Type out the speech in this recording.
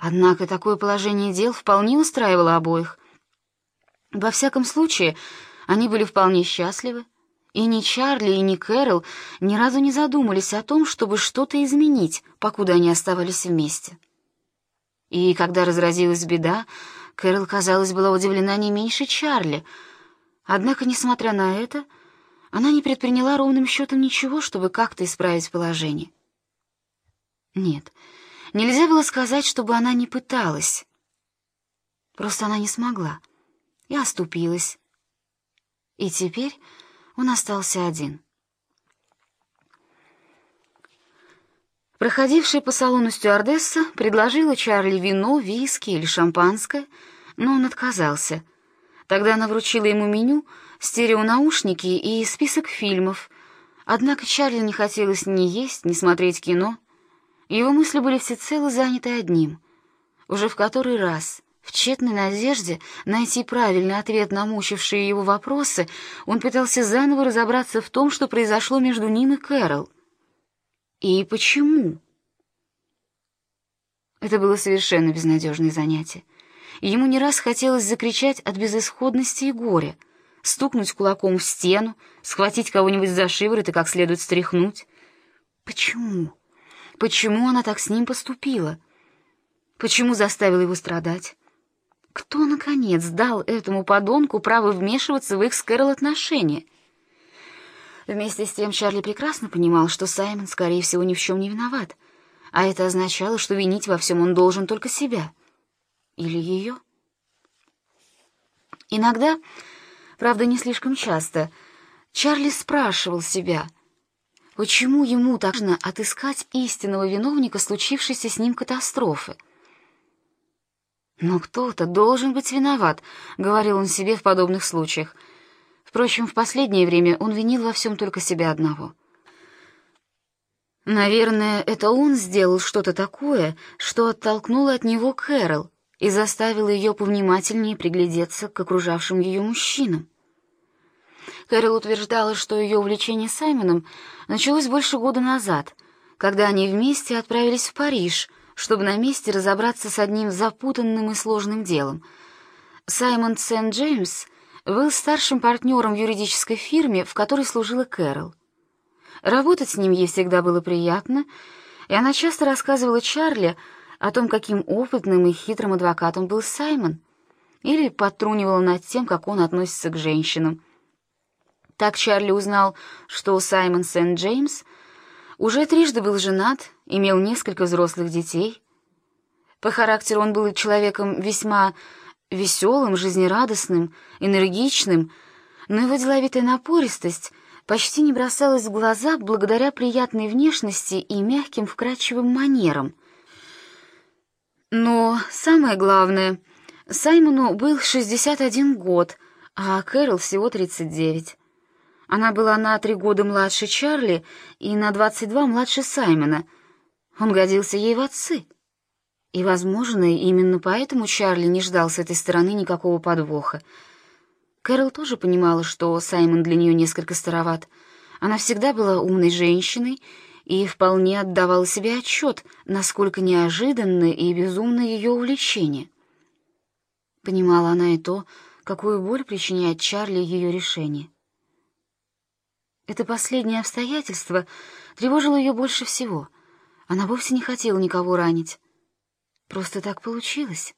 Однако такое положение дел вполне устраивало обоих. Во всяком случае, они были вполне счастливы, и ни Чарли, и ни Кэрол ни разу не задумались о том, чтобы что-то изменить, покуда они оставались вместе. И когда разразилась беда, Кэрол, казалось, была удивлена не меньше Чарли. Однако, несмотря на это, она не предприняла ровным счетом ничего, чтобы как-то исправить положение. Нет, нельзя было сказать, чтобы она не пыталась. Просто она не смогла и оступилась. И теперь он остался один. Проходившая по салону стюардесса предложила Чарли вино, виски или шампанское, но он отказался. Тогда она вручила ему меню, стереонаушники и список фильмов. Однако Чарли не хотелось ни есть, ни смотреть кино. Его мысли были всецело заняты одним. Уже в который раз, в тщетной надежде найти правильный ответ на мучившие его вопросы, он пытался заново разобраться в том, что произошло между ним и Кэрол — и почему? Это было совершенно безнадежное занятие. Ему не раз хотелось закричать от безысходности и горя, стукнуть кулаком в стену, схватить кого-нибудь за шиворот и как следует стряхнуть. Почему? Почему она так с ним поступила? Почему заставила его страдать? Кто, наконец, дал этому подонку право вмешиваться в их с Кэрол отношения? Вместе с тем Чарли прекрасно понимал, что Саймон, скорее всего, ни в чем не виноват, а это означало, что винить во всем он должен только себя. Или ее. Иногда, правда, не слишком часто, Чарли спрашивал себя, почему ему так нужно отыскать истинного виновника случившейся с ним катастрофы. «Но кто-то должен быть виноват», — говорил он себе в подобных случаях — Впрочем, в последнее время он винил во всем только себя одного. Наверное, это он сделал что-то такое, что оттолкнуло от него Кэрол и заставило ее повнимательнее приглядеться к окружавшим ее мужчинам. Кэрол утверждала, что ее увлечение Саймоном началось больше года назад, когда они вместе отправились в Париж, чтобы на месте разобраться с одним запутанным и сложным делом. Саймон Сент-Джеймс — был старшим партнером в юридической фирме, в которой служила Кэрол. Работать с ним ей всегда было приятно, и она часто рассказывала Чарли о том, каким опытным и хитрым адвокатом был Саймон, или подтрунивала над тем, как он относится к женщинам. Так Чарли узнал, что Саймон Сент-Джеймс уже трижды был женат, имел несколько взрослых детей. По характеру он был человеком весьма веселым, жизнерадостным, энергичным, но его деловитая напористость почти не бросалась в глаза благодаря приятной внешности и мягким вкрадчивым манерам. Но самое главное, Саймону был 61 год, а Кэрол всего 39. Она была на три года младше Чарли и на 22 младше Саймона. Он годился ей в отцы. И, возможно, именно поэтому Чарли не ждал с этой стороны никакого подвоха. Кэрол тоже понимала, что Саймон для нее несколько староват. Она всегда была умной женщиной и вполне отдавала себе отчет, насколько неожиданно и безумно ее увлечение. Понимала она и то, какую боль причиняет Чарли ее решение. Это последнее обстоятельство тревожило ее больше всего. Она вовсе не хотела никого ранить. Просто так получилось.